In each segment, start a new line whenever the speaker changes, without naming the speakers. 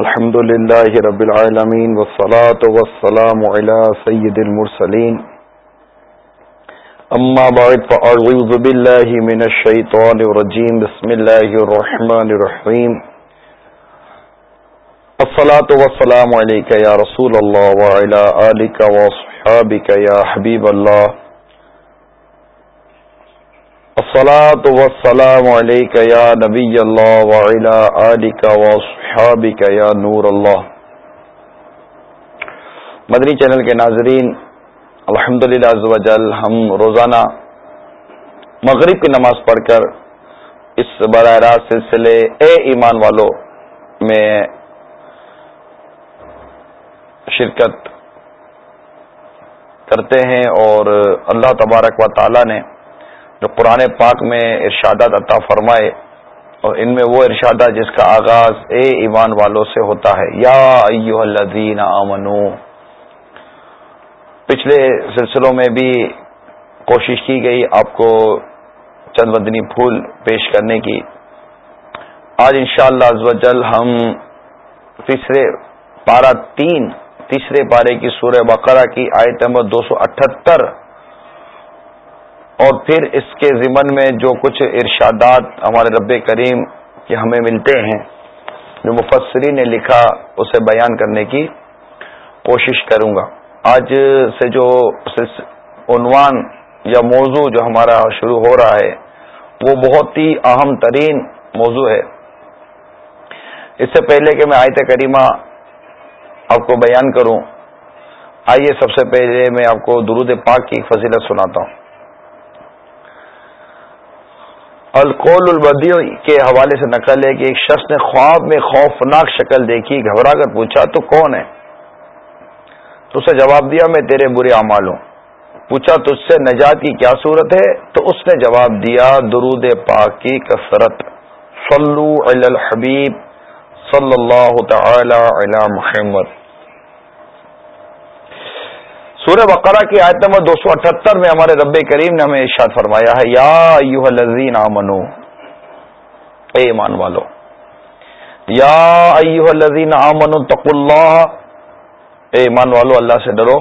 الحمد لله رب العالمين والصلاة والسلام على سيد المرسلين أما بعد فأعوذ بالله من الشيطان الرجيم بسم الله الرحمن الرحيم الصلاة والسلام عليك يا رسول الله وعلى آلك وصحابك يا حبيب الله الصلاة والسلام عليك يا نبي الله وعلى آلك وصحابك يا نور الله. مدنی چینل کے ناظرین الحمد للہ ہم روزانہ مغرب کی نماز پڑھ کر اس براہ راست سلسلے اے ایمان والوں میں شرکت کرتے ہیں اور اللہ تبارک و تعالی نے جو قرآن پاک میں ارشادات عطا فرمائے اور ان میں وہ ارشادات جس کا آغاز اے ایمان والوں سے ہوتا ہے۔ یا ایوہ الذین آمنو۔ پچھلے سلسلوں میں بھی کوشش کی گئی آپ کو چند بدنی پھول پیش کرنے کی۔ آج انشاءاللہ شاء اللہ ہم تیسرے پارہ تین، تیسرے پارے کی سورہ بقرہ کی آیت نمبر دو سو اٹھہتر اور پھر اس کے ضمن میں جو کچھ ارشادات ہمارے رب کریم کے ہمیں ملتے ہیں، جو مفسری نے لکھا اسے بیان کرنے کی کوشش کروں گا۔ آج سے جو عنوان یا موضوع جو ہمارا شروع ہو رہا ہے، وہ بہت ہی اہم ترین موضوع ہے۔ اس سے پہلے کہ میں آیت کریمہ آپ کو بیان کروں، آئیے سب سے پہلے میں آپ کو درود پاک کی فضیلت سناتا ہوں۔ القول البدی کے حوالے سے نقل ہے کہ ایک شخص نے خواب میں خوفناک شکل دیکھی، گھبرا کر پوچھا، تو کون ہے؟ تو اسے جواب دیا، میں تیرے برے اعمال ہوں۔ پوچھا، تجھ سے نجات کی کیا صورت ہے؟ تو اس نے جواب دیا، درود پاک کی کثرت۔ صلو علی الحبیب صلی اللہ تعالی علی محمد۔ سورہ بقرہ کی آیت نمبر دو سو اٹھہتر میں ہمارے رب کریم نے ہمیں ارشاد فرمایا ہے، یا ایوہ الذین آمنو، اے ایمان والو، یا ایوہ الذین آمنو تقو اللہ۔ اے ایمان والو، اللہ سے ڈرو۔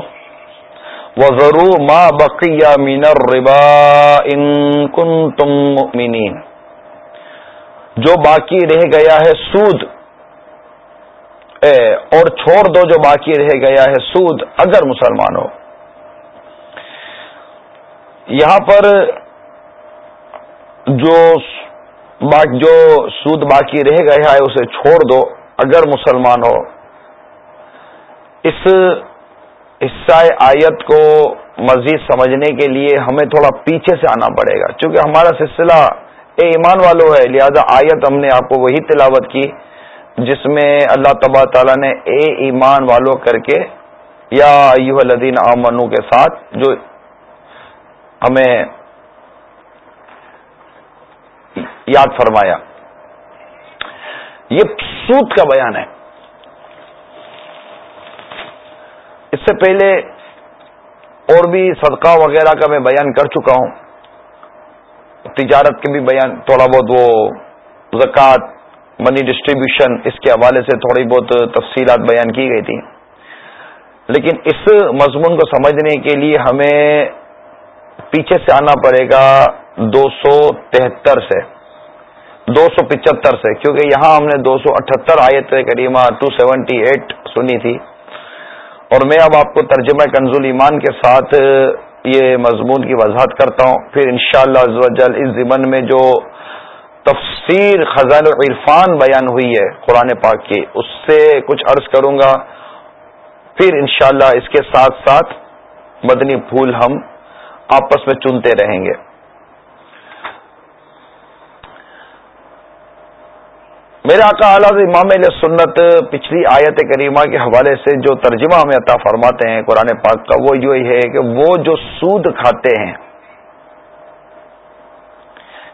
وَذَرُوا مَا بَقِيَ مِنَ الرِّبَا إِن كُنتُم مُؤْمِنِينَ۔ جو باقی رہ گیا ہے سود اور چھوڑ دو جو باقی رہ گیا ہے، سود، اگر مسلمان ہو۔ یہاں پر جو جو سود باقی رہ گیا ہے، اسے چھوڑ دو۔ اگر مسلمان ہو۔ اس حصہ آیت کو مزید سمجھنے کے لیے ہمیں تھوڑا پیچھے سے آنا پڑے گا۔ چونکہ ہمارا سلسلہ اے ایمان والو ہے، لہذا آیت ہم نے آپ کو وہی تلاوت کی۔ جس میں اللہ تبا تعالیٰ نے اے ایمان والو کر کے یا ایوہ الذین آمنو کے ساتھ جو ہمیں یاد فرمایا۔ یہ سود کا بیان ہے۔ اس سے پہلے اور بھی صدقہ وغیرہ کا میں بیان کر چکا ہوں۔ تجارت کے بھی بیان، تھوڑا بہت وہ زکوٰۃ منی ڈسٹریبیوشن اس کے حوالے سے تھوڑی بہت تفصیلات بیان کی گئی تھی۔ لیکن اس مضمون کو سمجھنے کے لیے ہمیں پیچھے سے آنا پڑے گا دو سو تہتر سے۔ دو سو پچہتر سے، کیونکہ یہاں ہم نے دو سو اٹھہتر آیت کریمہ ٹو سیونٹی ایٹ سنی تھی۔ اور میں اب آپ کو ترجمہ کنزول ایمان کے ساتھ یہ مضمون کی وضاحت کرتا ہوں۔ پھر انشاءاللہ شاء اللہ اس ضمن میں جو تفسیر خزان عرفان بیان ہوئی ہے قرآن پاک کی۔ اس سے کچھ عرض کروں گا۔ پھر انشاءاللہ اس کے ساتھ ساتھ مدنی پھول ہم آپس میں چنتے رہیں گے۔ میرے آقا اعلیٰ امام علیہ سنت پچھلی آیت کریمہ کے حوالے سے جو ترجمہ ہمیں عطا فرماتے ہیں قرآن پاک کا، وہ یہ ہے کہ وہ جو سود کھاتے ہیں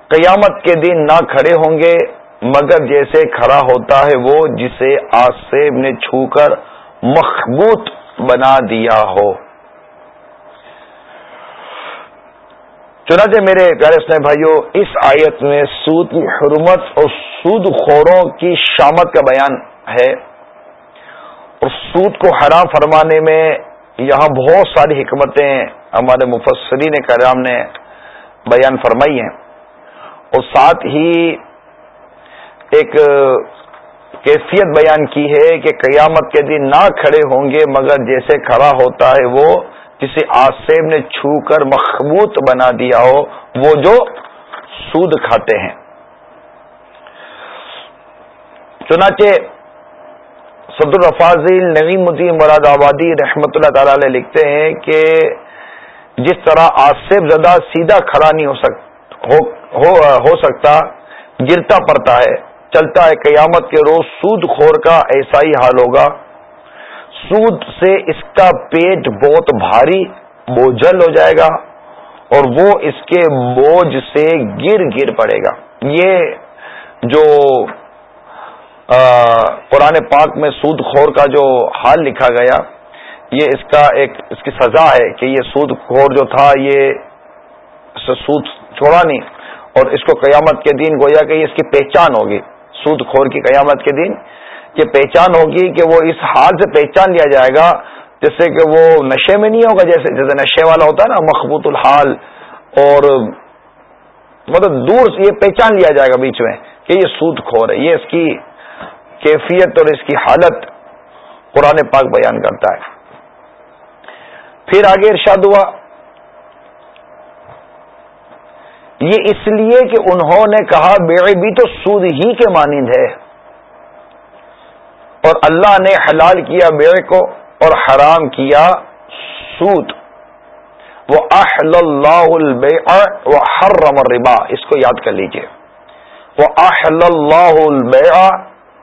قیامت کے دن نہ کھڑے ہوں گے، مگر جیسے کھڑا ہوتا ہے وہ جسے آسیب نے چھو کر مخبوط بنا دیا ہو۔ چنانچہ میرے پیارے اسنے بھائیوں اس آیت میں سود کی حرمت اور سود خوروں کی شامت کا بیان ہے۔ اور سود کو حرام فرمانے میں یہاں بہت ساری حکمتیں ہمارے مفسرین کرام نے بیان فرمائی ہیں۔ اور ساتھ ہی ایک کیفیت بیان کی ہے کہ قیامت کے دن نہ کھڑے ہوں گے مگر جیسے کھڑا ہوتا ہے وہ جسے آسیب نے چھو کر مخبوط بنا دیا ہو وہ جو سود کھاتے ہیں۔ چنانچہ صدر الرفاظل نعیم الدین مراد آبادی رحمت اللہ تعالی لکھتے ہیں کہ جس طرح آصف زدہ سیدھا کھڑا نہیں ہو سک ہو, ہو, ہو سکتا گرتا پڑتا ہے چلتا ہے قیامت کے روز سود خور کا ایسا ہی حال ہوگا۔ سود سے اس کا پیٹ بہت بھاری بوجھل ہو جائے گا اور وہ اس کے بوجھ سے گر گر پڑے گا۔ یہ جو قرآن پاک میں سود خور کا جو حال لکھا گیا یہ اس کا ایک اس کی سزا ہے کہ یہ سود خور جو تھا یہ سود چھوڑا نہیں۔ اور اس کو قیامت کے دن گویا کہ یہ اس کی پہچان ہوگی سود خور کی قیامت کے دن یہ پہچان ہوگی کہ وہ اس حال سے پہچان لیا جائے گا، جس سے کہ وہ نشے میں نہیں ہوگا، جیسے جیسے نشے والا ہوتا ہے نا، مخبوط الحال، اور مطلب دور سے یہ پہچان لیا جائے گا بیچ میں کہ یہ سود خور ہے، یہ اس کی کیفیت اور اس کی حالت قرآن پاک بیان کرتا ہے۔ پھر آگے ارشاد ہوا یہ اس لیے کہ انہوں نے کہا بے بھی تو سود ہی کے مانند ہے۔ اور اللہ نے حلال کیا بے کو اور حرام کیا سود۔ وہ احل اللہ البیع و حرم الربا۔ اس کو یاد کر لیجیے۔ وہ احل اللہ البیع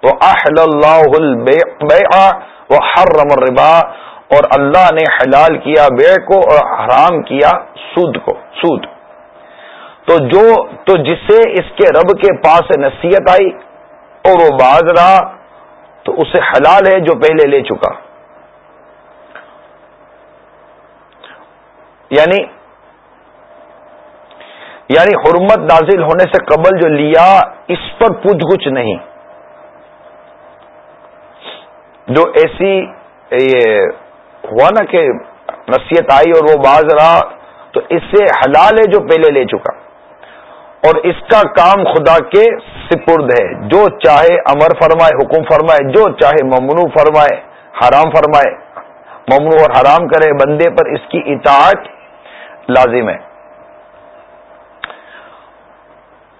و احل اللہ البیع و حرم الربا۔ اور اللہ نے حلال کیا بے کو اور حرام کیا سود کو۔ سود۔ تو جو، تو جس سے اس کے رب کے پاس نصیحت آئی اور وہ باز رہا، تو اسے حلال ہے جو پہلے لے چکا۔ یعنی یعنی حرمت نازل ہونے سے قبل جو لیا، اس پر پوچھ گچھ نہیں۔ جو ایسی، یہ ہوا نا کہ نصیحت آئی اور وہ باز رہا، تو اس سے حلال ہے جو پہلے لے چکا۔ اور اس کا کام خدا کے سپرد ہے۔ جو چاہے امر فرمائے، حکم فرمائے، جو چاہے ممنوع فرمائے، حرام فرمائے، ممنوع اور حرام کرے، بندے پر اس کی اطاعت لازم ہے۔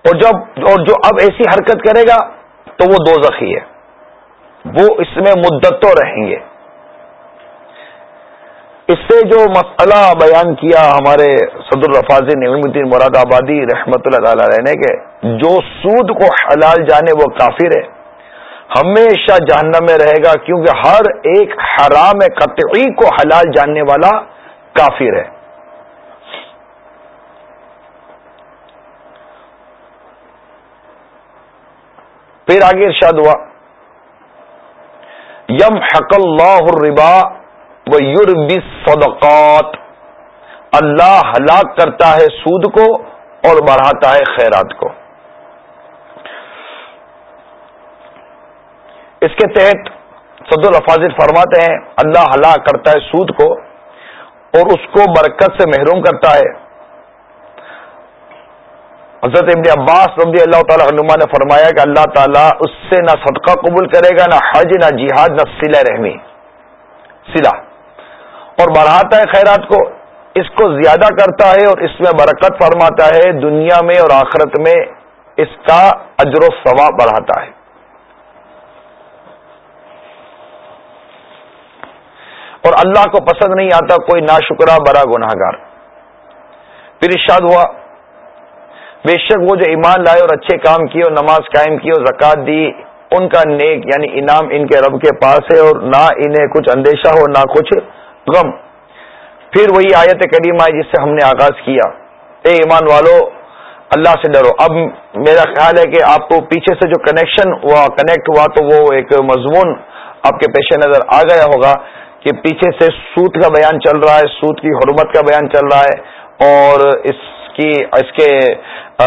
اور جب، اور جو اب ایسی حرکت کرے گا تو وہ دو زخی ہے۔ وہ اس میں مدتوں رہیں گے۔ اس سے جو مسئلہ بیان کیا ہمارے صدر الرفاظ نعیم الدین مراد آبادی رحمت اللہ تعالی رہنے کے جو سود کو حلال جانے وہ کافر ہے، ہمیشہ جہنم میں رہے گا کیونکہ ہر ایک حرام قطعی کو حلال جاننے والا کافر ہے۔ پھر آگے ارشاد ہوا یم حق اللہ الربا وہ یوربی صدقات۔ اللہ ہلاک کرتا ہے سود کو اور بڑھاتا ہے خیرات کو۔ اس کے تحت صد الفاظ فرماتے ہیں، اللہ ہلاک کرتا ہے سود کو اور اس کو برکت سے محروم کرتا ہے۔ حضرت ابن عباس رضی اللہ تعالی عنما نے فرمایا کہ اللہ تعالیٰ اس سے نہ صدقہ قبول کرے گا، نہ حج، نہ جہاد، نہ سلا رحمی۔ سلا اور بڑھاتا ہے خیرات کو، اس کو زیادہ کرتا ہے اور اس میں برکت فرماتا ہے، دنیا میں اور آخرت میں اس کا اجر و ثواب بڑھاتا ہے۔ اور اللہ کو پسند نہیں آتا کوئی نا شکرا برا گناہ گار پھر ارشاد ہوا، بے شک وہ جو ایمان لائے اور اچھے کام کیے اور نماز قائم کی اور زکات دی، ان کا نیک یعنی انعام ان کے رب کے پاس ہے اور نہ انہیں کچھ اندیشہ ہو، نہ کچھ غم۔ پھر وہی آیت کریمہ آئی جس سے ہم نے آغاز کیا۔ اے ایمان والو، اللہ سے ڈرو۔ اب میرا خیال ہے کہ آپ کو پیچھے سے جو کنیکشن ہوا کنیکٹ ہوا، تو وہ ایک مضمون آپ کے پیش نظر آ گیا ہوگا کہ پیچھے سے سوت کا بیان چل رہا ہے، سوت کی حرمت کا بیان چل رہا ہے اور اس کی اس کے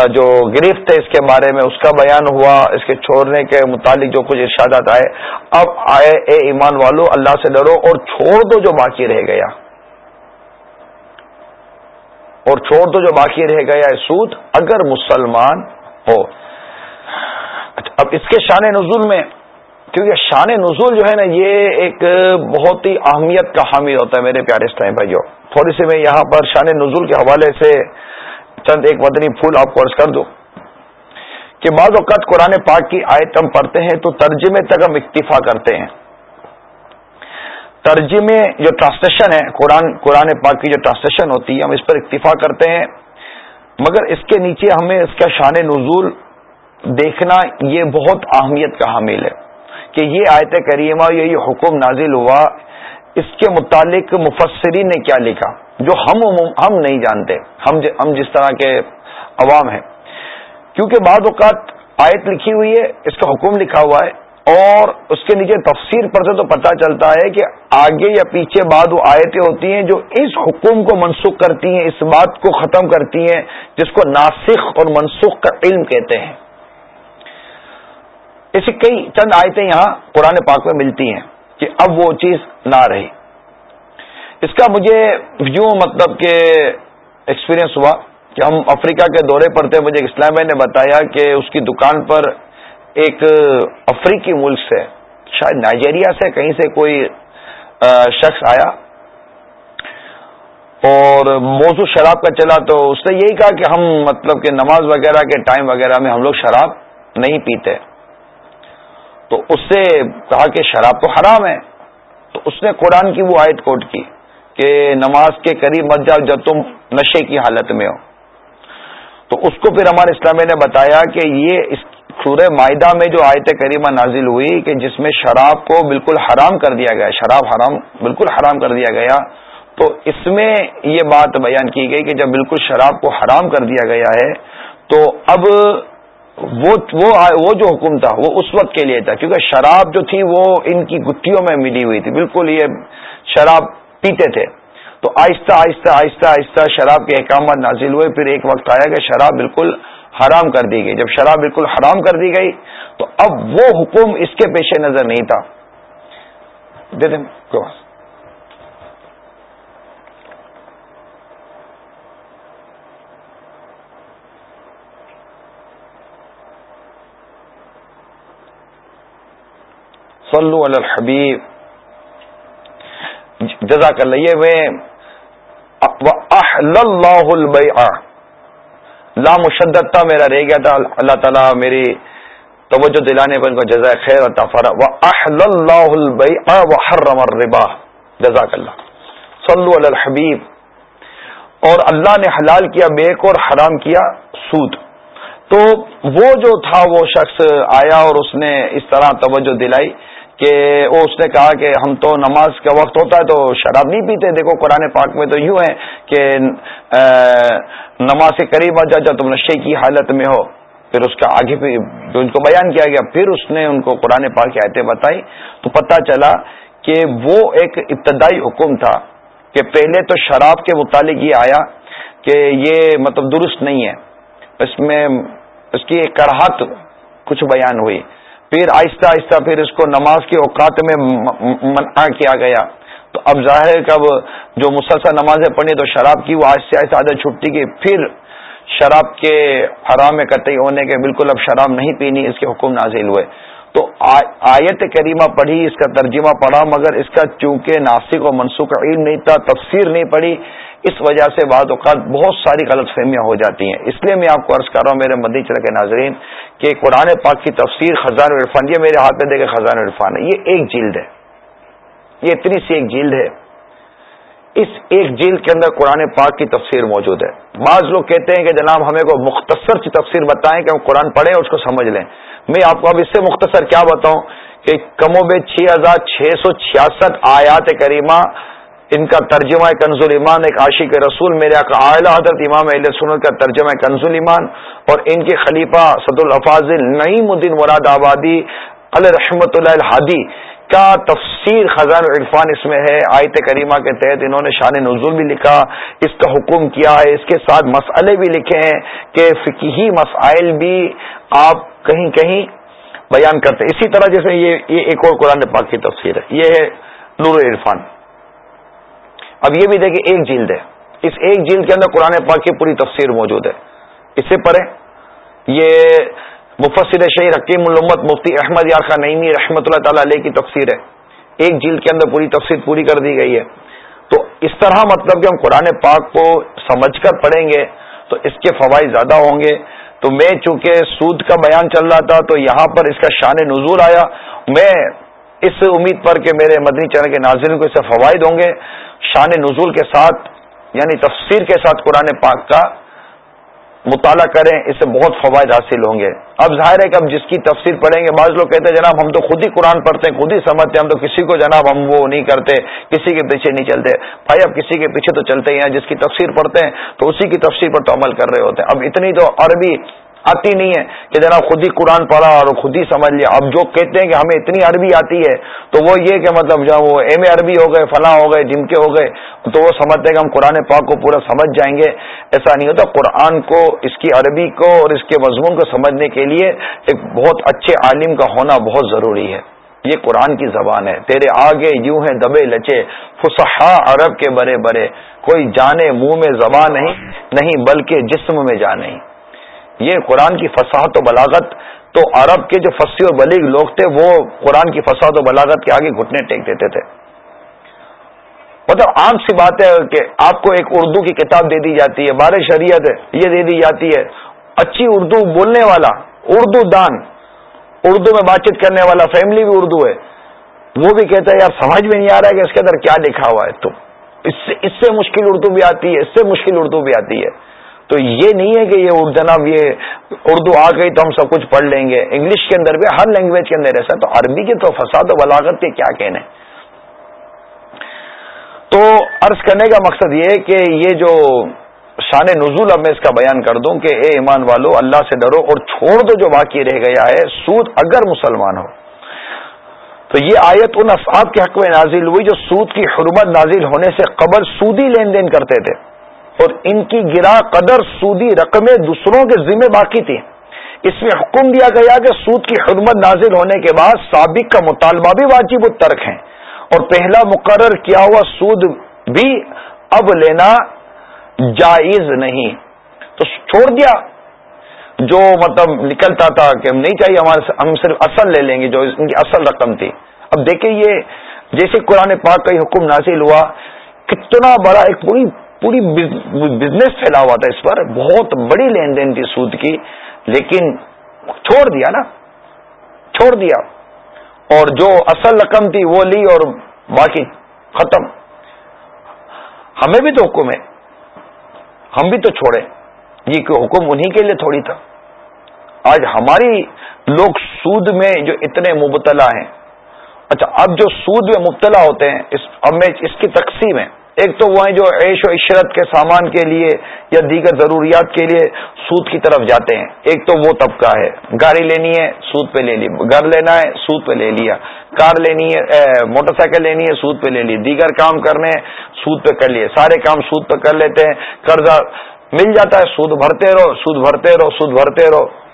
جو گرفت ہے اس کے بارے میں، اس کا بیان ہوا، اس کے چھوڑنے کے متعلق جو کچھ ارشادات آئے، اب آئے اے ایمان والو، اللہ سے ڈرو اور چھوڑ دو جو باقی رہ گیا۔ اور چھوڑ دو جو باقی رہ گیا ہے سود، اگر مسلمان ہو۔ اب اس کے شان نزول میں، کیونکہ شان نزول جو ہے نا، یہ ایک بہت ہی اہمیت کا حامل ہوتا ہے میرے پیارے اسٹائم بھائیو تھوڑی سی میں یہاں پر شان نزول کے حوالے سے چند ایک مدنی پھول آپ کو عرض کر دوں کہ بعض اوقات قرآن پاک کی آیت ہم پڑھتے ہیں تو ترجمے تک ہم اکتفا کرتے ہیں۔ ترجمے جو ٹرانسلیشن ہے، قرآن قرآن پاک کی جو ٹرانسلیشن ہوتی ہے، ہم اس پر اکتفا کرتے ہیں۔ مگر اس کے نیچے ہمیں اس کا شان نزول دیکھنا یہ بہت اہمیت کا حامل ہے کہ یہ آیت کریمہ، یہ حکم نازل ہوا اس کے متعلق مفسرین نے کیا لکھا جو ہم ہم نہیں جانتے، ہم ہم جس طرح کے عوام ہیں۔ کیونکہ بعض اوقات آیت لکھی ہوئی ہے، اس کا حکم لکھا ہوا ہے، اور اس کے نیچے تفسیر پر سے تو پتہ چلتا ہے کہ آگے یا پیچھے بعد وہ آیتیں ہوتی ہیں جو اس حکم کو منسوخ کرتی ہیں، اس بات کو ختم کرتی ہیں، جس کو ناسخ اور منسوخ کا علم کہتے ہیں۔ ایسی کئی چند آیتیں یہاں قرآن پاک میں ملتی ہیں۔ کہ اب وہ چیز نہ رہی۔ اس کا مجھے یوں مطلب کہ ایکسپیرئنس ہوا کہ ہم افریقہ کے دورے پر تھے، مجھے اسلام نے بتایا کہ اس کی دکان پر ایک افریقی ملک سے، شاید نائجیریا سے کہیں سے کوئی شخص آیا اور موضوع شراب کا چلا تو اس نے یہی کہا کہ ہم مطلب کہ نماز وغیرہ کے ٹائم وغیرہ میں ہم لوگ شراب نہیں پیتے۔ تو اس سے کہا کہ شراب تو حرام ہے۔ تو اس نے قرآن کی وہ آیت کوٹ کی کہ نماز کے قریب مت جاؤ جب تم نشے کی حالت میں ہو۔ تو اس کو پھر ہمارے اسلامیہ نے بتایا کہ یہ اس سورہ معاہدہ میں جو آیت کریمہ نازل ہوئی کہ جس میں شراب کو بالکل حرام کر دیا گیا، شراب حرام بالکل حرام کر دیا گیا۔ تو اس میں یہ بات بیان کی گئی کہ جب بالکل شراب کو حرام کر دیا گیا ہے، تو اب وہ وہ, جو حکم تھا وہ اس وقت کے لیے تھا کیونکہ شراب جو تھی وہ ان کی گٹھیوں میں ملی ہوئی تھی۔ بالکل یہ شراب پیتے تھے۔ تو آہستہ آہستہ آہستہ آہستہ شراب کے احکامات نازل ہوئے۔ پھر ایک وقت آیا کہ شراب بالکل حرام کر دی گئی۔ جب شراب بالکل حرام کر دی گئی تو اب وہ حکم اس کے پیش نظر نہیں تھا۔ دے دیں صلو علی الحبیب جزاک اللہ یہ میں احل اللہ البیع لا مشدت تھا، میرا رہ گیا تھا۔ اللہ تعالیٰ میری توجہ دلانے پر ان کو جزائے خیر عطا فرا و احل اللہ البیع وحرم الربا۔ جزاک اللہ صلو علی الحبیب۔ اور اللہ نے حلال کیا بیک اور حرام کیا سود۔ تو وہ جو تھا، وہ شخص آیا اور اس نے اس طرح توجہ دلائی۔ کہ وہ اس نے کہا کہ ہم تو نماز کا وقت ہوتا ہے تو شراب نہیں پیتے۔ دیکھو قرآن پاک میں تو یوں ہے کہ نماز کے قریب آ جا جا تم نشے کی حالت میں ہو۔ پھر اس کا آگے جو ان کو بیان کیا گیا، پھر اس نے ان کو قرآن پاک کی آیتیں بتائی۔ تو پتہ چلا کہ وہ ایک ابتدائی حکم تھا کہ پہلے تو شراب کے متعلق یہ آیا کہ یہ مطلب درست نہیں ہے۔ اس میں، اس کی ایک کراہت کچھ بیان ہوئی۔ پھر آہستہ آہستہ پھر اس کو نماز کے اوقات میں منع کیا گیا۔ تو اب ظاہر کب جو مسلسل نمازیں پڑھی تو شراب کی وہ آہستہ آہستہ عادت چھٹتی گئی۔ پھر شراب کے حرام قطعی ہونے کے بالکل اب شراب نہیں پینی، اس کے حکم نازل ہوئے۔ تو آیت کریمہ پڑھی، اس کا ترجمہ پڑھا، مگر اس کا چونکہ ناسک و منسوخ علم نہیں تھا، تفسیر نہیں پڑھی، اس وجہ سے بعض اوقات بہت ساری غلط فہمیاں ہو جاتی ہیں۔ اس لیے میں آپ کو عرض کر رہا ہوں، میرے مدی چل کے ناظرین، کہ قرآن پاک کی تفسیر خزان عرفان یہ میرے ہاتھ میں دے کے خزان عرفان ہے، یہ ایک جلد ہے۔ یہ اتنی سی ایک جلد ہے۔ اس ایک جلد کے اندر قرآن پاک کی تفسیر موجود ہے۔ بعض لوگ کہتے ہیں کہ جناب ہمیں کو مختصر سی تفسیر بتائیں کہ ہم قرآن پڑھیں اور اس کو سمجھ لیں۔ میں آپ کو اب اس سے مختصر کیا بتاؤں کہ کم و بے چھ ہزار چھ سو چھیاسٹھ آیات کریمہ، ان کا ترجمہ کنز ایمان ایک عاشق رسول، میرے اعلیٰ حضرت امام علیہ سنت کا ترجمہ کنز ایمان اور ان کے خلیفہ صد الفاظ نعیم الدین مراد آبادی رحمۃ اللہ الحادی کا تفسیر خزان عرفان اس میں ہے؟ آیت کریمہ کے تحت انہوں نے شان نزول بھی لکھا، اس کا حکم کیا ہے۔ اس کے ساتھ مسئلے بھی لکھے ہیں کہ فکی مسائل بھی آپ کہیں کہیں بیان کرتے اسی طرح جیسے یہ یہ ایک اور قرآن پاک کی تفسیر ہے۔ یہ ہے نور عرفان۔ اب یہ بھی دیکھیں، ایک جلد ہے۔ اس ایک جلد کے اندر قرآن پاک کی پوری تفسیر موجود ہے۔ اس سے پڑھیں۔ یہ مفسر شہید حکیم الامت مفتی احمد یار خان نئی رحمۃ اللہ تعالی علیہ کی تفسیر ہے۔ ایک جلد کے اندر پوری تفسیر پوری کر دی گئی ہے۔ تو اس طرح مطلب کہ ہم قرآن پاک کو سمجھ کر پڑھیں گے تو اس کے فوائد زیادہ ہوں گے۔ تو میں چونکہ سود کا بیان چل رہا تھا تو یہاں پر اس کا شان نزول آیا۔ میں اس امید پر کہ میرے مدنی چینل کے ناظرین کو اس سے فوائد ہوں گے۔ شان نزول کے ساتھ یعنی تفسیر کے ساتھ قرآن پاک کا مطالعہ کریں، اس سے بہت فوائد حاصل ہوں گے۔ اب ظاہر ہے کہ اب جس کی تفسیر پڑھیں گے، بعض لوگ کہتے ہیں، جناب، ہم تو خود ہی قرآن پڑھتے ہیں، خود ہی سمجھتے ہیں، ہم تو کسی کو جناب ہم وہ نہیں کرتے، کسی کے پیچھے نہیں چلتے۔ بھائی، اب کسی کے پیچھے تو چلتے ہی ہیں، جس کی تفسیر پڑھتے ہیں تو اسی کی تفسیر پر تو عمل کر رہے ہوتے ہیں۔ اب اتنی تو عربی آتی نہیں ہے کہ جناب خود ہی قرآن پڑھا اور خود ہی سمجھ لیا۔ اب جو کہتے ہیں کہ ہمیں اتنی عربی آتی ہے، تو وہ یہ کہ مطلب جب وہ ایم اے عربی ہو گئے، فلاں ہو گئے جم کے ہو گئے، تو وہ سمجھتے ہیں کہ ہم قرآن پاک کو پورا سمجھ جائیں گے۔ ایسا نہیں ہوتا، قرآن کو، اس کی عربی کو اور اس کے مضمون کو سمجھنے کے لیے ایک بہت اچھے عالم کا ہونا بہت ضروری ہے۔ یہ قرآن کی زبان ہے۔ تیرے آگے یوں ہیں دبے لچے فسحا عرب کے بڑے بڑے کوئی جانے، منہ میں زبان نہیں نہیں، بلکہ جسم میں جا نہیں یہ قرآن کی فصاحت و بلاغت، تو عرب کے جو فصی اور بلیغ لوگ تھے، وہ قرآن کی فصاحت و بلاغت کے آگے گھٹنے ٹیک دیتے تھے۔ مطلب عام سی بات ہے کہ آپ کو ایک اردو کی کتاب دے دی جاتی ہے بار شریعت یہ دے دی جاتی ہے۔ اچھی اردو بولنے والا، اردو دان، اردو میں بات چیت کرنے والا، فیملی بھی اردو ہے، وہ بھی کہتا ہے، یار سمجھ میں نہیں آ رہا ہے کہ اس کے اندر کیا لکھا ہوا ہے تو۔ اس سے اس سے مشکل اردو بھی آتی ہے، اس سے مشکل اردو بھی آتی ہے۔ تو یہ نہیں ہے کہ یہ جناب، یہ اردو آ گئی تو ہم سب کچھ پڑھ لیں گے۔ انگلش کے اندر بھی، ہر لینگویج کے اندر ایسا تو عربی کے تو فساد و بلاغت کے کیا کہنے تو عرض کرنے کا مقصد یہ ہے کہ یہ جو شان نزول اب میں اس کا بیان کر دوں کہ اے ایمان والو، اللہ سے ڈرو اور چھوڑ دو جو باقی رہ گیا ہے۔ سود اگر مسلمان ہو۔ تو یہ آیت ان افعاب کے حق میں نازل ہوئی جو سود کی حرمت نازل ہونے سے قبل سودی لین دین کرتے تھے۔ اور ان کی گرا قدر سودی رقمیں دوسروں کے ذمہ باقی تھی۔ اس میں حکم دیا گیا کہ سود کی خدمت نازل ہونے کے بعد سابق کا مطالبہ بھی واجب الترک ہے۔ اور پہلا مقرر کیا ہوا سود بھی اب لینا جائز نہیں۔ تو چھوڑ دیا۔ جو مطلب نکلتا تھا کہ ہم نہیں چاہیے، ہمارے ہم صرف اصل لے لیں گے جو ان کی اصل رقم تھی۔ اب دیکھیں یہ جیسے قرآن پاک کا حکم نازل ہوا، کتنا بڑا ایک پوری پوری بزنس پھیلا ہوا تھا اس پر، بہت بڑی لین دین تھی سود کی، لیکن چھوڑ دیا نا، چھوڑ دیا۔ اور جو اصل رقم تھی وہ لی اور باقی ختم۔ ہمیں بھی تو حکم ہے۔ ہم بھی تو چھوڑے۔ یہ کہ حکم انہی کے لیے تھوڑی تھا۔ آج ہماری لوگ سود میں جو اتنے مبتلا ہیں۔ اچھا اب جو سود میں مبتلا ہوتے ہیں، اس، اب میں اس کی تقسیم ہے۔ ایک تو وہ ہیں جو عیش و عشرت کے سامان کے لیے یا دیگر ضروریات کے لیے سود کی طرف جاتے ہیں۔ ایک تو وہ طبقہ ہے۔ گاڑی لینی ہے، سود پہ لے لی۔ گھر لینا ہے، سود پہ لے لیا۔ کار لینی ہے موٹر سائیکل لینی ہے، سود پہ لے لی۔ دیگر کام کرنے سود پہ کر لیے۔ سارے کام سود پہ کر لیتے ہیں۔ قرضہ مل جاتا ہے، سود بھرتے رہو، سود بھرتے رہو، سود بھرتے رہو۔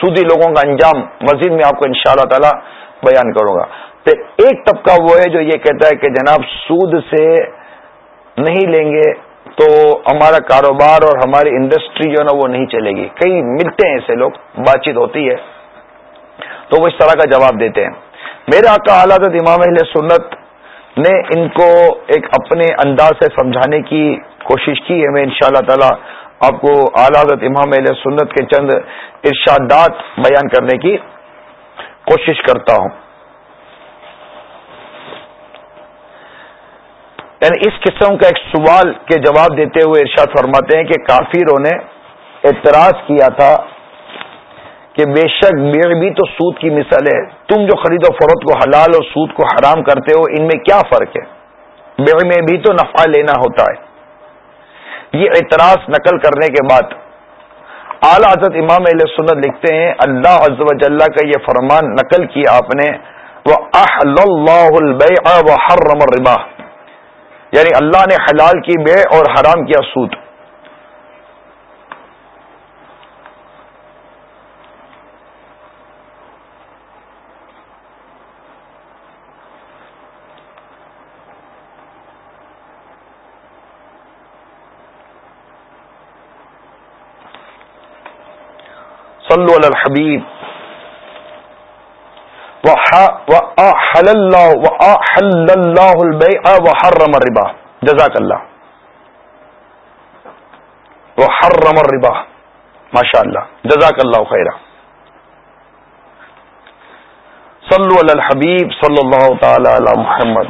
سودی لوگوں کا انجام مزید میں آپ کو ان شاء اللہ تعالی بیان کروں گا۔ تو ایک طبقہ وہ ہے جو یہ کہتا ہے کہ جناب سود سے نہیں لیں گے تو ہمارا کاروبار اور ہماری انڈسٹری جو ہے نا وہ نہیں چلے گی۔ کئی ملتے ہیں ایسے لوگ، بات چیت ہوتی ہے۔ تو وہ اس طرح کا جواب دیتے ہیں۔ میرے آقا حالات امام اہل سنت نے ان کو ایک اپنے انداز سے سمجھانے کی کوشش کی ہے۔ میں ان شاء اللہ تعالی آپ کو حضرت امام اہل سنت کے چند ارشادات بیان کرنے کی کوشش کرتا ہوں۔ یعنی اس قسم کا ایک سوال کے جواب دیتے ہوئے ارشاد فرماتے ہیں کہ کافروں نے اعتراض کیا تھا کہ بے شک بیڑ بھی تو سود کی مثال ہے۔ تم جو خرید و فروخت کو حلال اور سود کو حرام کرتے ہو، ان میں کیا فرق ہے؟ بیڑ میں بھی تو نفع لینا ہوتا ہے۔ یہ اعتراض نقل کرنے کے بعد اعلی حضرت امام علیہ سنت لکھتے ہیں، اللہ عز و جلہ کا یہ فرمان نقل کیا آپ نے اللہ البیع وحرم الربا یعنی اللہ نے حلال کی بے اور حرام کیا سود۔ صلو علی الحبیب۔ وحرم الربا. جزاک اللہ. وحرم الربا. ماشاء اللہ جزاک اللہ خیرہ صلو علی الحبیب صلی اللہ تعالی علی محمد.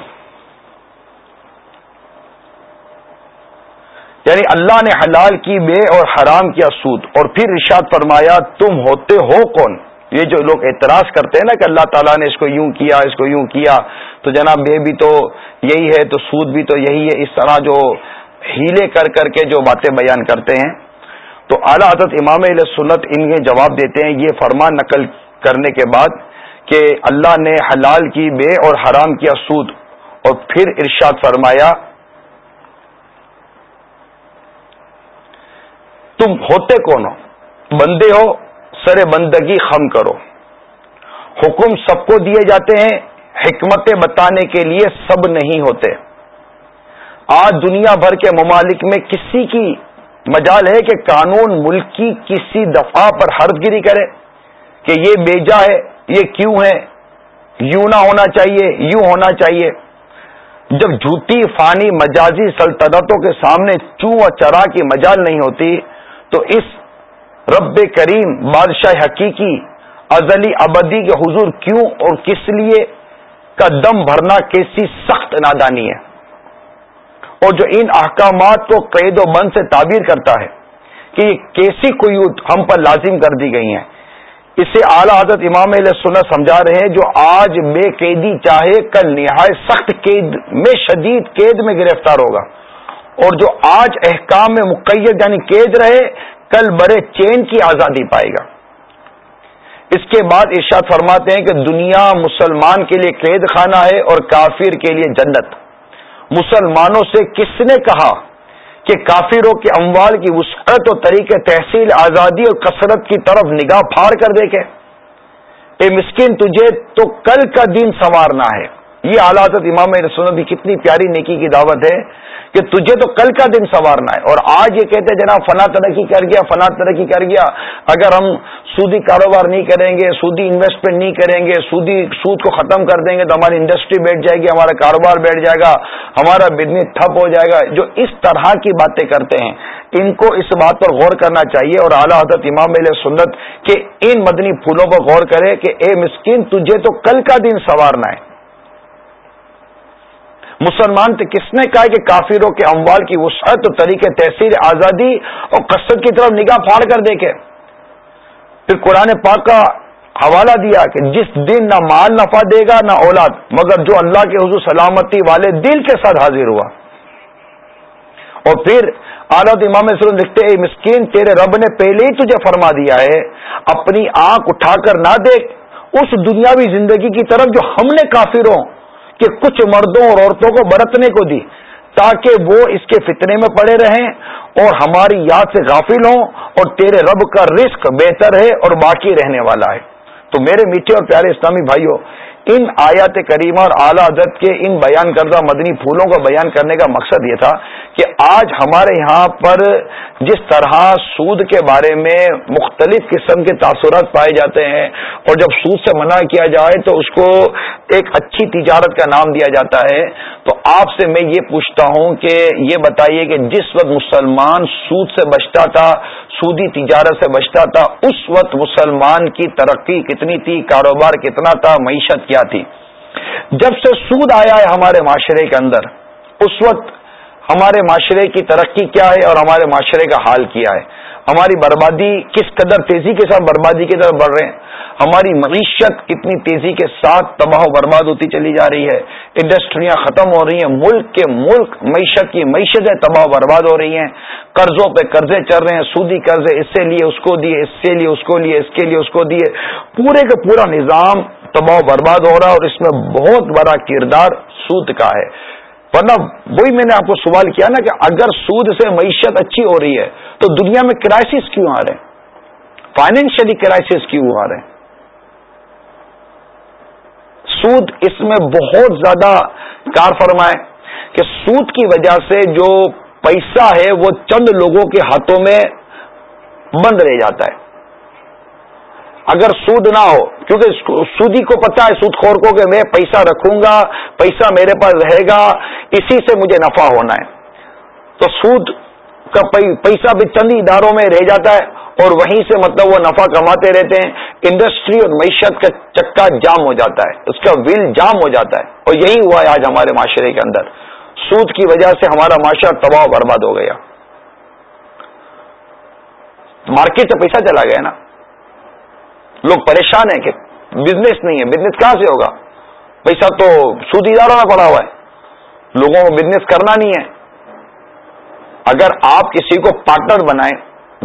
یعنی اللہ نے حلال کی بے اور حرام کیا سود. اور پھر ارشاد فرمایا، تم ہوتے ہو کون؟ یہ جو لوگ اعتراض کرتے ہیں نا کہ اللہ تعالیٰ نے اس کو یوں کیا، اس کو یوں کیا، تو جناب بے بھی تو یہی ہے، تو سود بھی تو یہی ہے، اس طرح جو ہیلے کر کر کے جو باتیں بیان کرتے ہیں۔ تو اعلیٰ حضرت امام علیہ سنت ان کے جواب دیتے ہیں یہ فرمان نقل کرنے کے بعد کہ اللہ نے حلال کی، بے اور حرام کیا سود۔ اور پھر ارشاد فرمایا، تم ہوتے کون ہو؟ بندے ہو سر بندگی خم کرو۔ حکم سب کو دیے جاتے ہیں، حکمتیں بتانے کے لیے سب نہیں ہوتے۔ آج دنیا بھر کے ممالک میں کسی کی مجال ہے کہ قانون ملک کی کسی دفعہ پر حرض گیری کرے کہ یہ بیجا ہے، یہ کیوں ہے؟ یوں نہ ہونا چاہیے، یوں ہونا چاہیے۔ جب جھوٹی، فانی، مجازی سلطنتوں کے سامنے چوں و چرا کی مجال نہیں ہوتی، تو اس رب کریم، بادشاہ حقیقی، ازلی ابدی کے حضور کیوں اور کس لیے کا دم بھرنا کیسی سخت نادانی ہے؟ اور جو ان احکامات کو قید و بند سے تعبیر کرتا ہے کہ یہ کیسی قیود ہم پر لازم کر دی گئی ہیں۔ اسے اعلی حضرت امام علیہ سننا سمجھا رہے ہیں، جو آج بے قیدی چاہے، کل نہایت سخت قید میں، شدید قید میں گرفتار ہوگا۔ اور جو آج احکام میں مقید یعنی قید رہے کل بڑے چین کی آزادی پائے گا۔ اس کے بعد ارشاد فرماتے ہیں کہ دنیا مسلمان کے لیے قید خانہ ہے اور کافر کے لیے جنت۔ مسلمانوں سے کس نے کہا کہ کافروں کے اموال کی وسعت اور طریقے تحصیل آزادی اور کثرت کی طرف نگاہ پھاڑ کر دیکھے۔ اے مسکین، تجھے تو کل کا دن سنوارنا ہے۔ یہ حضرت امام رسول کی کتنی پیاری نیکی کی دعوت ہے کہ تجھے تو کل کا دن سنوارنا ہے اور آج یہ کہتے ہیں جناب فنا ترقی کر گیا فنا ترقی کر گیا۔ اگر ہم سودی کاروبار نہیں کریں گے، سودی انویسٹمنٹ نہیں کریں گے، سودی سود کو ختم کر دیں گے تو ہماری انڈسٹری بیٹھ جائے گی، ہمارا کاروبار بیٹھ جائے گا، ہمارا بزنس ٹھپ ہو جائے گا۔ جو اس طرح کی باتیں کرتے ہیں، ان کو اس بات پر غور کرنا چاہیے۔ اور اعلیٰ حضرت امام علیہ سنت کہ ان مدنی پھولوں پر غور کرے کہ اے مسکین، تجھے تو کل کا دن سنوارنا ہے مسلمان تو کس نے کہا کہ کافروں کے اموال کی وسعت اور طریقے تحصیل آزادی اور کثرت کی طرف نگاہ پھاڑ کر دیکھے پھر قرآن پاک کا حوالہ دیا کہ جس دن نہ مال نفع دے گا نہ اولاد، مگر جو اللہ کے حضور سلامتی والے دل کے ساتھ حاضر ہوا۔ اور پھر آلات امام وسلم لکھتے اے مسکین، تیرے رب نے پہلے ہی تجھے فرما دیا ہے، اپنی آنکھ اٹھا کر نہ دیکھ، اس دنیاوی زندگی کی طرف جو ہم نے کافروں کہ کچھ مردوں اور عورتوں کو برتنے کو دی تاکہ وہ اس کے فتنے میں پڑے رہیں اور ہماری یاد سے غافل ہوں اور تیرے رب کا رزق بہتر ہے اور باقی رہنے والا ہے۔ تو میرے میٹھے اور پیارے اسلامی بھائیوں ان آیات کریمہ اور اعلیٰ عدد کے ان بیان کردہ مدنی پھولوں کو بیان کرنے کا مقصد یہ تھا کہ آج ہمارے یہاں پر جس طرح سود کے بارے میں مختلف قسم کے تاثرات پائے جاتے ہیں اور جب سود سے منع کیا جائے تو اس کو ایک اچھی تجارت کا نام دیا جاتا ہے، تو آپ سے میں یہ پوچھتا ہوں کہ یہ بتائیے کہ جس وقت مسلمان سود سے بچتا تھا، سودی تجارت سے بچتا تھا، اس وقت مسلمان کی ترقی کتنی تھی، کاروبار کتنا تھا، معیشت کیا تھی جب سے سود آیا ہے ہمارے معاشرے کے اندر، اس وقت ہمارے معاشرے کی ترقی کیا ہے اور ہمارے معاشرے کا حال کیا ہے؟ ہماری بربادی کس قدر تیزی کے ساتھ بربادی کی طرف بڑھ رہے ہیں؟ ہماری معیشت کتنی تیزی کے ساتھ تباہ و برباد ہوتی چلی جا رہی ہے؟ انڈسٹریاں ختم ہو رہی ہیں، ملک کے ملک معیشت کی معیشتیں تباہ و برباد ہو رہی ہیں۔ قرضوں پہ قرضے چل رہے ہیں، سودی قرضے اس سے لیے، اس کو دیے، اس سے لیے، اس کو لیے، اس کے لیے، اس کو دیے۔ پورے کا پورا نظام تباہ و برباد ہو رہا ہے اور اس میں بہت بڑا کردار سود کا ہے۔ ورنہ وہی میں نے آپ کو سوال کیا نا کہ اگر سود سے معیشت اچھی ہو رہی ہے تو دنیا میں کرائسس کیوں آ رہے ہیں؟ فائنینشلی کرائسس کیوں آ رہے ہیں؟ سود اس میں بہت زیادہ کار فرمائے کہ سود کی وجہ سے جو پیسہ ہے وہ چند لوگوں کے ہاتھوں میں بند رہ جاتا ہے۔ اگر سود نہ ہو، کیونکہ سودی کو پتا ہے، سود خور کو کہ میں پیسہ رکھوں گا، پیسہ میرے پاس رہے گا، اسی سے مجھے نفع ہونا ہے۔ تو سود کا پیسہ بھی چند اداروں میں رہ جاتا ہے اور وہیں سے مطلب وہ نفع کماتے رہتے ہیں۔ انڈسٹری اور معیشت کا چکا جام ہو جاتا ہے۔ اس کا ویل جام ہو جاتا ہے۔ اور یہی ہوا ہے آج ہمارے معاشرے کے اندر۔ سود کی وجہ سے ہمارا معاشرہ تباہ برباد ہو گیا۔ مارکیٹ سے پیسہ چلا گیا نا۔ لوگ پریشان ہیں کہ بزنس نہیں ہے بزنس کہاں سے ہوگا؟ پیسہ تو سود اداروں میں پڑا ہوا ہے۔ لوگوں کو بزنس کرنا نہیں ہے۔ اگر آپ کسی کو پارٹنر بنائیں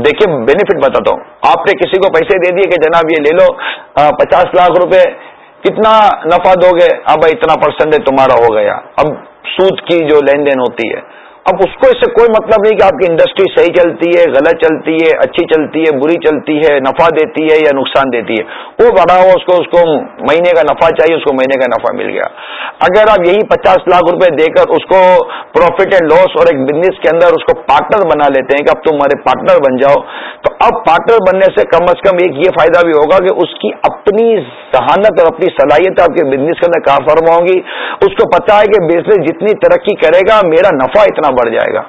دیکھیں بینیفٹ بتاتا ہوں۔ آپ نے کسی کو پیسے دے دیے کہ جناب یہ لے لو پچاس لاکھ روپے، کتنا نفع دو گے؟ ہاں اب اتنا پرسنٹیج تمہارا ہو گیا۔ اب سود کی جو لین دین ہوتی ہے اب اس کو اس سے کوئی مطلب نہیں کہ آپ کی انڈسٹری صحیح چلتی ہے، غلط چلتی ہے، اچھی چلتی ہے، بری چلتی ہے، نفع دیتی ہے یا نقصان دیتی ہے۔ وہ بڑا ہو، اس کو اس کو مہینے کا نفع چاہیے، اس کو مہینے کا نفع مل گیا۔ اگر آپ یہی پچاس لاکھ روپے دے کر اس کو پروفٹ اینڈ لاس اور ایک بزنس کے اندر اس کو پارٹنر بنا لیتے ہیں کہ اب تم ہمارے پارٹنر بن جاؤ، تو اب پارٹنر بننے سے کم از کم ایک یہ فائدہ بھی ہوگا کہ اس کی اپنی ذہانت اور اپنی صلاحیت آپ کے بزنس کے اندر کہاں فرما ہوگی اس کو پتا ہے کہ بزنس جتنی ترقی کرے گا، میرا نفع اتنا بڑھ جائے گا۔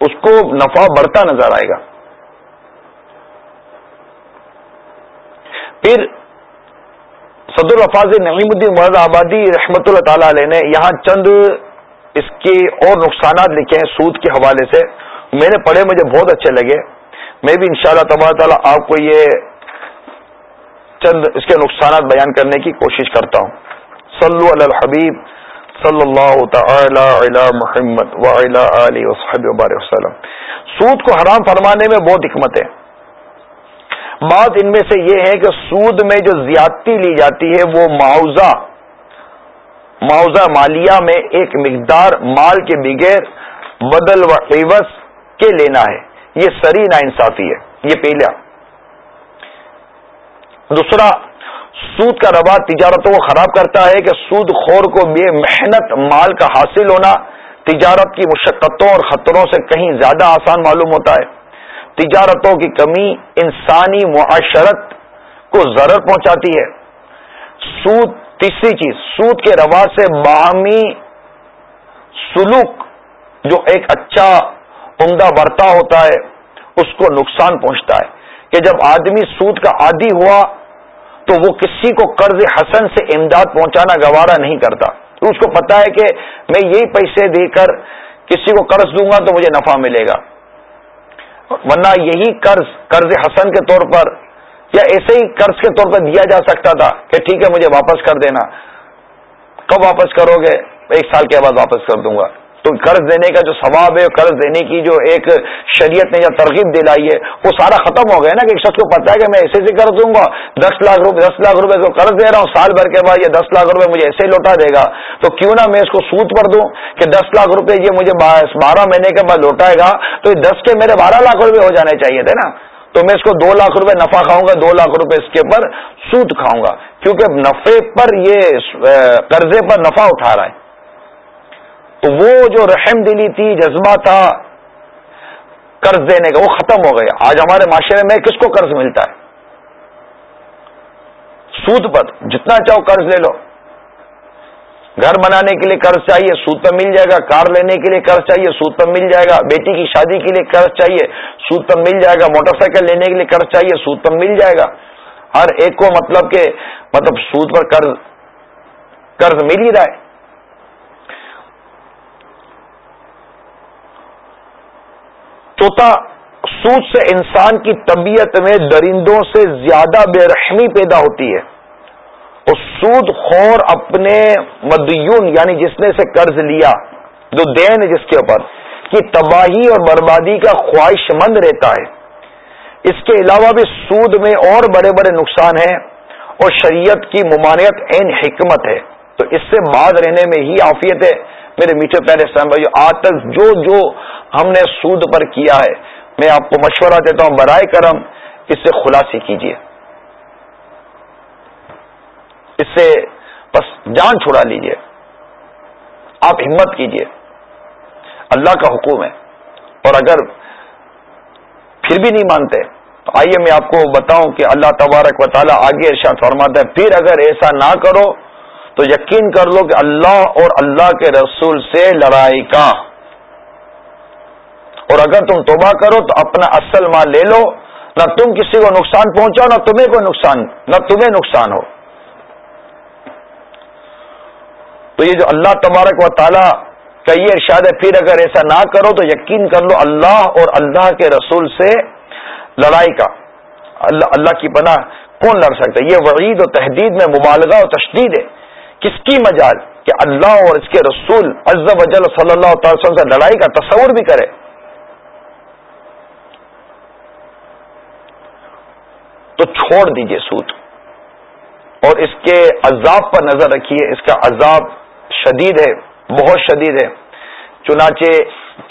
اس کو نفع بڑھتا نظر آئے گا۔ پھر صدر الفاظ نعیم الدین مرد آبادی رحمت اللہ تعالی علیہ نے یہاں چند اس کے اور نقصانات لکھے ہیں سود کے حوالے سے۔ میں نے پڑھے، مجھے بہت اچھے لگے۔ میں بھی انشاءاللہ شاء اللہ تعالیٰ آپ کو یہ چند اس کے نقصانات بیان کرنے کی کوشش کرتا ہوں۔ صلو علی الحبیب۔ صلی اللہ تعالی علی محمد وعلی آلی وصحب وسلم۔ سود کو حرام فرمانے میں بہت حکمت ہے۔ بات ان میں سے یہ ہے کہ سود میں جو زیادتی لی جاتی ہے وہ معاوضہ معاوضہ مالیہ میں ایک مقدار مال کے بغیر بدل و عوض کے لینا ہے۔ یہ سری نا انصافی ہے، یہ پہلا دوسرا سود کا روا تجارتوں کو خراب کرتا ہے کہ سود خور کو بے محنت مال کا حاصل ہونا تجارت کی مشقتوں اور خطروں سے کہیں زیادہ آسان معلوم ہوتا ہے۔ تجارتوں کی کمی انسانی معاشرت کو ضرر پہنچاتی ہے۔ سود، تیسری چیز، سود کے روا سے باہمی سلوک جو ایک اچھا عمدہ برتا ہوتا ہے، اس کو نقصان پہنچتا ہے۔ کہ جب آدمی سود کا عادی ہوا تو وہ کسی کو قرض حسن سے امداد پہنچانا گوارا نہیں کرتا۔ تو اس کو پتا ہے کہ میں یہی پیسے دے کر کسی کو قرض دوں گا تو مجھے نفع ملے گا۔ ورنہ یہی قرض قرض حسن کے طور پر یا ایسے ہی قرض کے طور پر دیا جا سکتا تھا کہ ٹھیک ہے مجھے واپس کر دینا۔ کب واپس کرو گے؟ ایک سال کے بعد واپس کر دوں گا۔ تو قرض دینے کا جو ثواب ہے، قرض دینے کی جو ایک شریعت نے یا ترغیب دلائی ہے، وہ سارا ختم ہو گیا نا کہ ایک شخص کو پتا ہے کہ میں ایسے ایسے قرض دوں گا، دس لاکھ روپے، دس لاکھ روپے کو قرض دے رہا ہوں، سال بھر کے بعد یہ دس لاکھ روپے مجھے ایسے لوٹا دے گا۔ تو کیوں نہ میں اس کو سوت پر دوں کہ دس لاکھ روپے یہ مجھے بارہ مہینے کے بعد لوٹائے گا۔ تو یہ دس کے میرے بارہ لاکھ روپے ہو جانے چاہیے تھے نا۔ تو میں اس کو دو لاکھ روپے نفع کھاؤں گا، دو لاکھ روپے اس کے اوپر سوت کھاؤں گا۔ کیونکہ نفے پر یہ قرضے پر نفع اٹھا رہا ہے۔ تو وہ جو رحم دلی تھی، جذبہ تھا، قرض دینے کا، وہ ختم ہو گیا۔ آج ہمارے معاشرے میں کس کو قرض ملتا ہے؟ سود پر۔ جتنا چاہو قرض لے لو۔ گھر بنانے کے لیے قرض چاہیے، سود پر مل جائے گا۔ کار لینے کے لیے قرض چاہیے، سود پر مل جائے گا۔ بیٹی کی شادی کے لیے قرض چاہیے، سود پر مل جائے گا۔ موٹر سائیکل لینے کے لیے قرض چاہیے، سود پر مل جائے گا۔ ہر ایک کو مطلب کہ مطلب سود پر قرض قرض مل ہی رہا ہے۔ چوتھا سود سے انسان کی طبیعت میں درندوں سے زیادہ بے رحمی پیدا ہوتی ہے۔ اور سود خور اپنے مدیون یعنی جس نے سے قرض لیا، جو دین ہے جس کے اوپر، کی تباہی اور بربادی کا خواہش مند رہتا ہے۔ اس کے علاوہ بھی سود میں اور بڑے بڑے نقصان ہیں اور شریعت کی ممانعت عین حکمت ہے۔ تو اس سے بعد رہنے میں ہی عافیت ہے۔ میرے میٹھے پیارے اسلام بھائی آج تک جو جو ہم نے سود پر کیا ہے، میں آپ کو مشورہ دیتا ہوں، برائے کرم اس سے خلاصی کیجیے اس سے بس جان چھڑا لیجیے آپ ہمت کیجیے اللہ کا حکم ہے۔ اور اگر پھر بھی نہیں مانتے، تو آئیے میں آپ کو بتاؤں کہ اللہ تبارک و تعالیٰ آگے ارشاد فرماتا ہے، پھر اگر ایسا نہ کرو تو یقین کر لو کہ اللہ اور اللہ کے رسول سے لڑائی کا۔ اور اگر تم توبہ کرو تو اپنا اصل مال لے لو۔ نہ تم کسی کو نقصان پہنچاؤ، نہ تمہیں کوئی نقصان، نہ تمہیں نقصان ہو۔ تو یہ جو اللہ تبارک و تعالی کا یہ ارشاد ہے، پھر اگر ایسا نہ کرو تو یقین کر لو اللہ اور اللہ کے رسول سے لڑائی کا۔ اللہ اللہ کی پناہ کون لڑ سکتا ہے؟ یہ وعید و تحدید میں مبالغہ اور تشدید ہے۔ کس کی مجال کہ اللہ اور اس کے رسول عز و جل صلی اللہ تعالی وسلم سے لڑائی کا تصور بھی کرے؟ تو چھوڑ دیجیے سود اور اس کے عذاب پر نظر رکھیے، اس کا عذاب شدید ہے، بہت شدید ہے۔ چنانچہ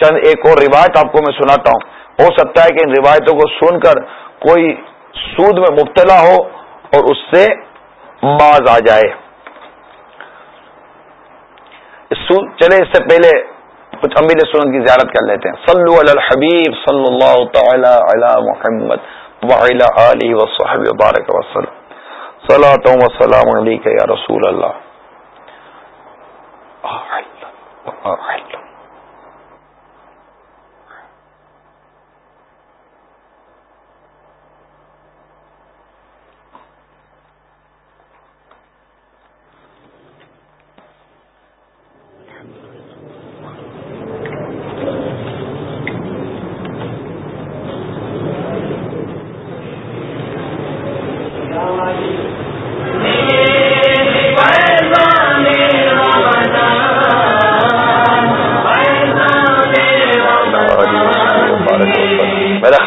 چند ایک اور روایت آپ کو میں سناتا ہوں۔ ہو سکتا ہے کہ ان روایتوں کو سن کر کوئی سود میں مبتلا ہو اور اس سے باز آ جائے۔ چلے اس سے پہلے کچھ امیر سنت کی زیارت کر لیتے ہیں۔ صلو علی الحبیب صلی اللہ تعالی علی محمد وعلی آلہ وصحبہ وبارک وسلم۔ صلاة و سلام علیکہ یا رسول اللہ۔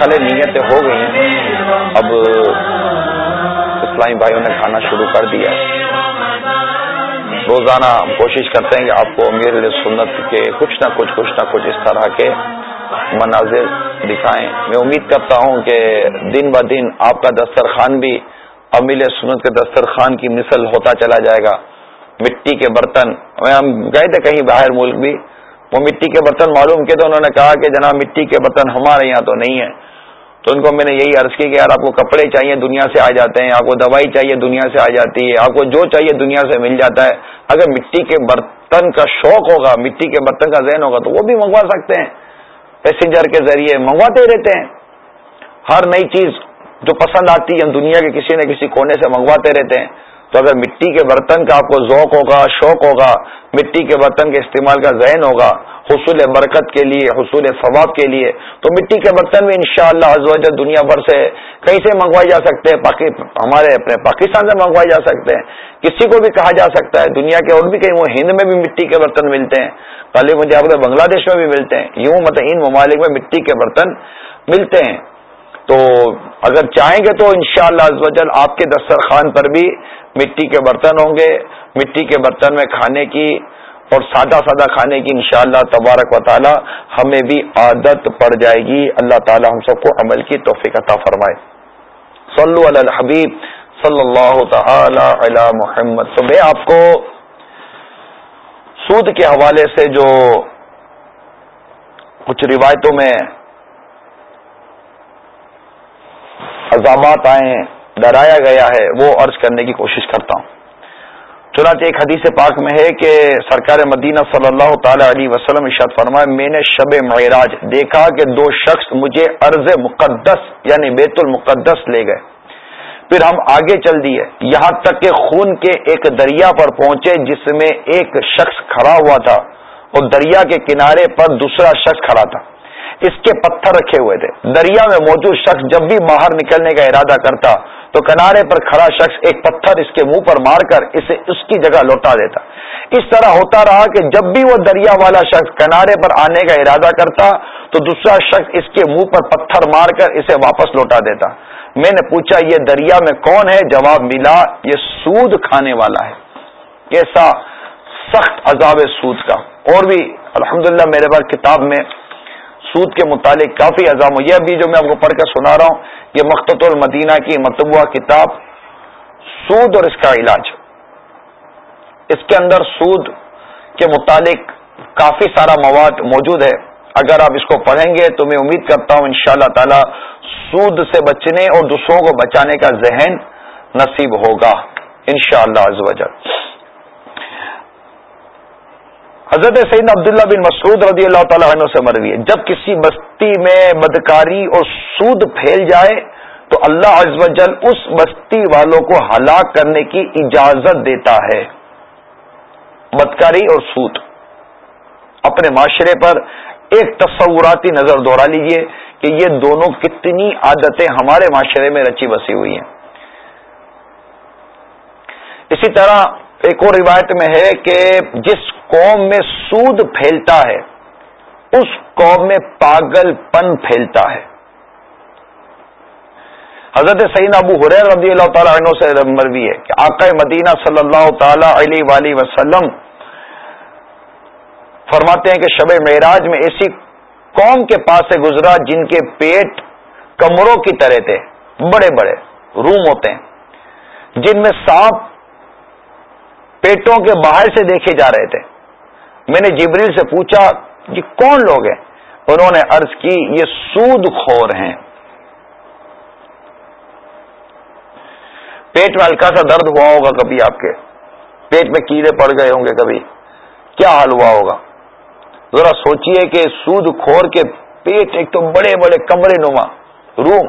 نیتیں ہو گئی ہیں اب اسلامی بھائیوں نے کھانا شروع کر دیا ہے روزانہ ہم کوشش کرتے ہیں کہ آپ کو امیر سنت کے کچھ نہ کچھ کچھ نہ کچھ اس طرح کے مناظر دکھائیں میں امید کرتا ہوں کہ دن ب دن آپ کا دسترخوان بھی امیر سنت کے دسترخوان کی مثل ہوتا چلا جائے گا مٹی کے برتن ہم گئے تھے کہیں باہر ملک بھی وہ مٹی کے برتن معلوم کیے تو انہوں نے کہا کہ جناب مٹی کے برتن ہمارے یہاں تو نہیں ہے تو ان کو میں نے یہی عرض کی کہ یار آپ کو کپڑے چاہیے دنیا سے آ جاتے ہیں، آپ کو دوائی چاہیے دنیا سے آ جاتی ہے، آپ کو جو چاہیے دنیا سے مل جاتا ہے۔ اگر مٹی کے برتن کا شوق ہوگا، مٹی کے برتن کا ذہن ہوگا تو وہ بھی منگوا سکتے ہیں۔ پیسنجر کے ذریعے منگواتے رہتے ہیں۔ ہر نئی چیز جو پسند آتی ہے، ہم دنیا کے کسی نہ کسی کونے سے منگواتے رہتے ہیں۔ تو اگر مٹی کے برتن کا آپ کو ذوق ہوگا، شوق ہوگا، مٹی کے برتن کے استعمال کا ذہن ہوگا، حصول برکت کے لیے، حصول ثواب کے لیے، تو مٹی کے برتن بھی انشاءاللہ شاء اللہ دنیا بھر سے کہیں سے منگوائے جا سکتے ہیں ہمارے اپنے پاکستان سے منگوائے جا سکتے ہیں، کسی کو بھی کہا جا سکتا ہے، دنیا کے اور بھی کہیں، وہ ہند میں بھی مٹی کے برتن ملتے ہیں پہلے مجھے آپ بنگلہ دیش میں بھی ملتے ہیں، یوں مطلب ان ممالک میں مٹی کے برتن ملتے ہیں۔ تو اگر چاہیں گے تو انشاءاللہ شاء اللہ آپ کے دسترخوان پر بھی مٹی کے برتن ہوں گے، مٹی کے برتن میں کھانے کی اور سادہ سادہ کھانے کی انشاءاللہ تبارک و تعالی ہمیں بھی عادت پڑ جائے گی۔ اللہ تعالی ہم سب کو عمل کی توفیق عطا فرمائے۔ صلو علی الحبیب صلی اللہ تعالی علی محمد۔ تو میں آپ کو سود کے حوالے سے جو کچھ روایتوں میں عذابات آئے ڈرایا گیا ہے، وہ عرض کرنے کی کوشش کرتا ہوں۔ چنانچہ ایک حدیث پاک میں ہے کہ سرکار مدینہ صلی اللہ تعالی علیہ وسلم ارشاد فرمائے، میں نے شب معراج دیکھا کہ دو شخص مجھے عرض مقدس یعنی بیت المقدس لے گئے۔ پھر ہم آگے چل دیے۔ یہاں تک کہ خون کے ایک دریا پر پہنچے جس میں ایک شخص کھڑا ہوا تھا اور دریا کے کنارے پر دوسرا شخص کھڑا تھا۔ اس کے پتھر رکھے ہوئے تھے۔ دریا میں موجود شخص جب بھی باہر نکلنے کا ارادہ کرتا تو کنارے پر کھڑا شخص ایک پتھر اس کے منہ پر مار کر اسے اس کی جگہ لوٹا دیتا۔ اس طرح ہوتا رہا کہ جب بھی وہ دریا والا شخص کنارے پر آنے کا ارادہ کرتا تو دوسرا شخص اس کے منہ پر پتھر مار کر اسے واپس لوٹا دیتا۔ میں نے پوچھا، یہ دریا میں کون ہے؟ جواب ملا، یہ سود کھانے والا ہے۔ کیسا سخت عذاب سود کا۔ اور بھی الحمدللہ میرے پاس کتاب میں سود کے متعلق کافی عذاب یہ ابھی جو میں آپ کو پڑھ کر سنا رہا ہوں، یہ مخت المدینہ کی متبوع کتاب سود اور اس کا علاج۔ اس کے اندر سود کے متعلق کافی سارا مواد موجود ہے۔ اگر آپ اس کو پڑھیں گے تو میں امید کرتا ہوں ان شاء اللہ تعالی سود سے بچنے اور دوسروں کو بچانے کا ذہن نصیب ہوگا۔ ان شاء اللہ حضرت سعید عبداللہ بن مسعود رضی اللہ تعالیٰ عنہ سے مروی ہے۔ جب کسی بستی میں بدکاری اور سود پھیل جائے تو اللہ عز و جل اس بستی والوں کو ہلاک کرنے کی اجازت دیتا ہے۔ بدکاری اور سود۔ اپنے معاشرے پر ایک تصوراتی نظر دوہرا لیجیے کہ یہ دونوں کتنی عادتیں ہمارے معاشرے میں رچی بسی ہوئی ہیں۔ اسی طرح ایک اور روایت میں ہے کہ جس قوم میں سود پھیلتا ہے، اس قوم میں پاگل پن پھیلتا ہے۔ حضرت سعین ابو حریر رضی اللہ تعالیٰ عنہ سے مروی ہے کہ آقا مدینہ صلی اللہ تعالی علیہ وسلم فرماتے ہیں کہ شب معراج میں ایسی قوم کے پاس سے گزرا جن کے پیٹ کمروں کی طرح تھے، بڑے بڑے، روم ہوتے ہیں۔ جن میں سانپ پیٹوں کے باہر سے دیکھے جا رہے تھے۔ میں نے جبریل سے پوچھا یہ کون لوگ ہیں؟ انہوں نے عرض کی، یہ سود خور ہیں۔ پیٹ میں ہلکا سا درد ہوا ہوگا کبھی آپ کے۔ پیٹ میں کیڑے پڑ گئے ہوں گے کبھی۔ کیا حال ہوا ہوگا؟ ذرا سوچئے کہ سود خور کے پیٹ ایک تو بڑے بڑے کمرے نما روم،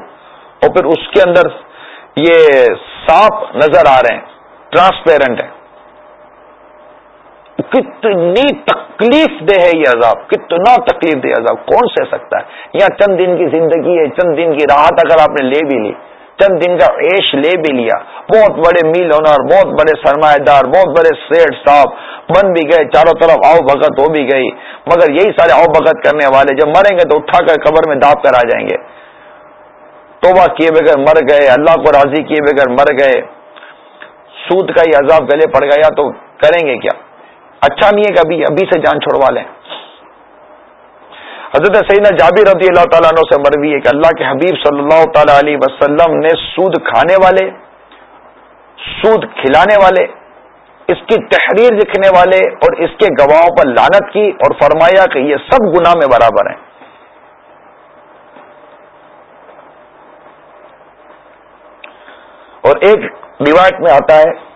اور پھر اس کے اندر یہ سانپ نظر آ رہے ہیں۔ ٹرانسپیرنٹ ہے کتنی تکلیف دہ ہے یہ عذاب، کتنا تکلیف دہ عذاب، کون سہ سکتا ہے؟ یا چند دن کی زندگی ہے، چند دن کی راحت اگر آپ نے لے بھی لی، چند دن کا عیش لے بھی لیا، بہت بڑے میل اونر بہت بڑے سرمایہ دار، بہت بڑے سیٹ صاحب، بن بھی گئے، چاروں طرف آؤ بھگت ہو بھی گئی، مگر یہی سارے آؤ بھگت کرنے والے، جب مریں گے تو اٹھا کر قبر میں داپ کر آ جائیں گے۔ توبہ کیے بغیر مر گئے، اللہ کو راضی کیے بغیر مر گئے۔ سود کا یہ عذاب گلے پڑ گیا، تو کریں گے کیا؟ اچھا نہیں ہے کہ ابھی ابھی سے جان چھوڑوا لیں۔ حضرت سیدنا جابر رضی اللہ تعالیٰ عنہ سے مروی ہے کہ اللہ کے حبیب صلی اللہ تعالی علیہ وسلم نے سود کھانے والے، سود کھلانے والے، اس کی تحریر لکھنے والے اور اس کے گواہوں پر لانت کی اور فرمایا کہ یہ سب گناہ میں برابر ہیں۔ اور ایک روایت میں آتا ہے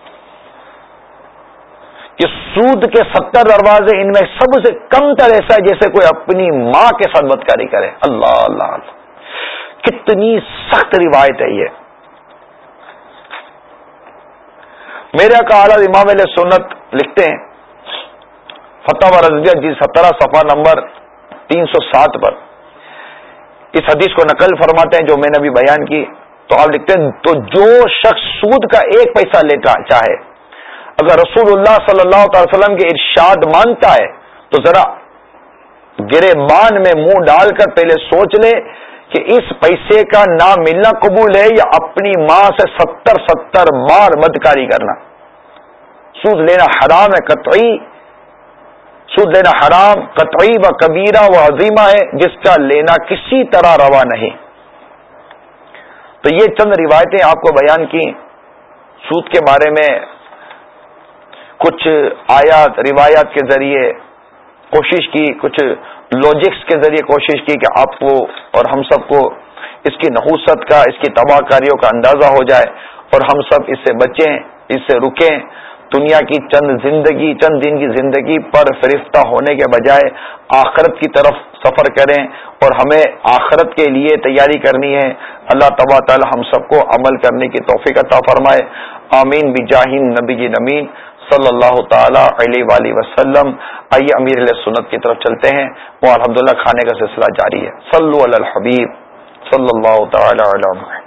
کہ سود کے ستر دروازے ان میں سب سے کم تر ایسا ہے جیسے کوئی اپنی ماں کے ساتھ بدکاری کرے۔ اللہ اللہ اللہ۔ کتنی سخت روایت ہے یہ۔ میرا کال امام علیہ سنت لکھتے ہیں فتح و رضیہ جی سترہ، صفحہ نمبر تین سو سات پر۔ اس حدیث کو نقل فرماتے ہیں جو میں نے ابھی بیان کی۔ تو آپ لکھتے ہیں، تو جو شخص سود کا ایک پیسہ لیتا چاہے اگر رسول اللہ صلی اللہ تعالی وسلم کے ارشاد مانتا ہے، تو ذرا گرے بان میں منہ ڈال کر پہلے سوچ لے کہ اس پیسے کا نہ ملنا قبول ہے یا اپنی ماں سے ستر ستر بار بدکاری کرنا۔ سود لینا حرام ہے، قطعی۔ سود لینا حرام، قطعی و کبیرہ و عظیمہ ہے، جس کا لینا کسی طرح روا نہیں۔ تو یہ چند روایتیں آپ کو بیان کی۔ سود کے بارے میں کچھ آیات، روایات کے ذریعے کوشش کی، کچھ لاجکس کے ذریعے کوشش کی کہ آپ کو اور ہم سب کو اس کی نحوست کا، اس کی تباہ کاریوں کا اندازہ ہو جائے اور ہم سب اس سے بچیں، اس سے رکیں۔ دنیا کی چند زندگی، چند دن کی زندگی پر فرفتہ ہونے کے بجائے آخرت کی طرف سفر کریں اور ہمیں آخرت کے لیے تیاری کرنی ہے۔ اللہ تبا تعالی ہم سب کو عمل کرنے کی توفیق عطا فرمائے۔ آمین۔ بجاہین نبی جی نمین۔ صلی اللہ تعالی علیہ وآلہ وسلم، آئیے امیر علیہ سنت کی طرف چلتے ہیں۔ وہ الحمدللہ کھانے کا سلسلہ جاری ہے۔ صلو علی الحبیب، صلی اللہ تعالی علیہ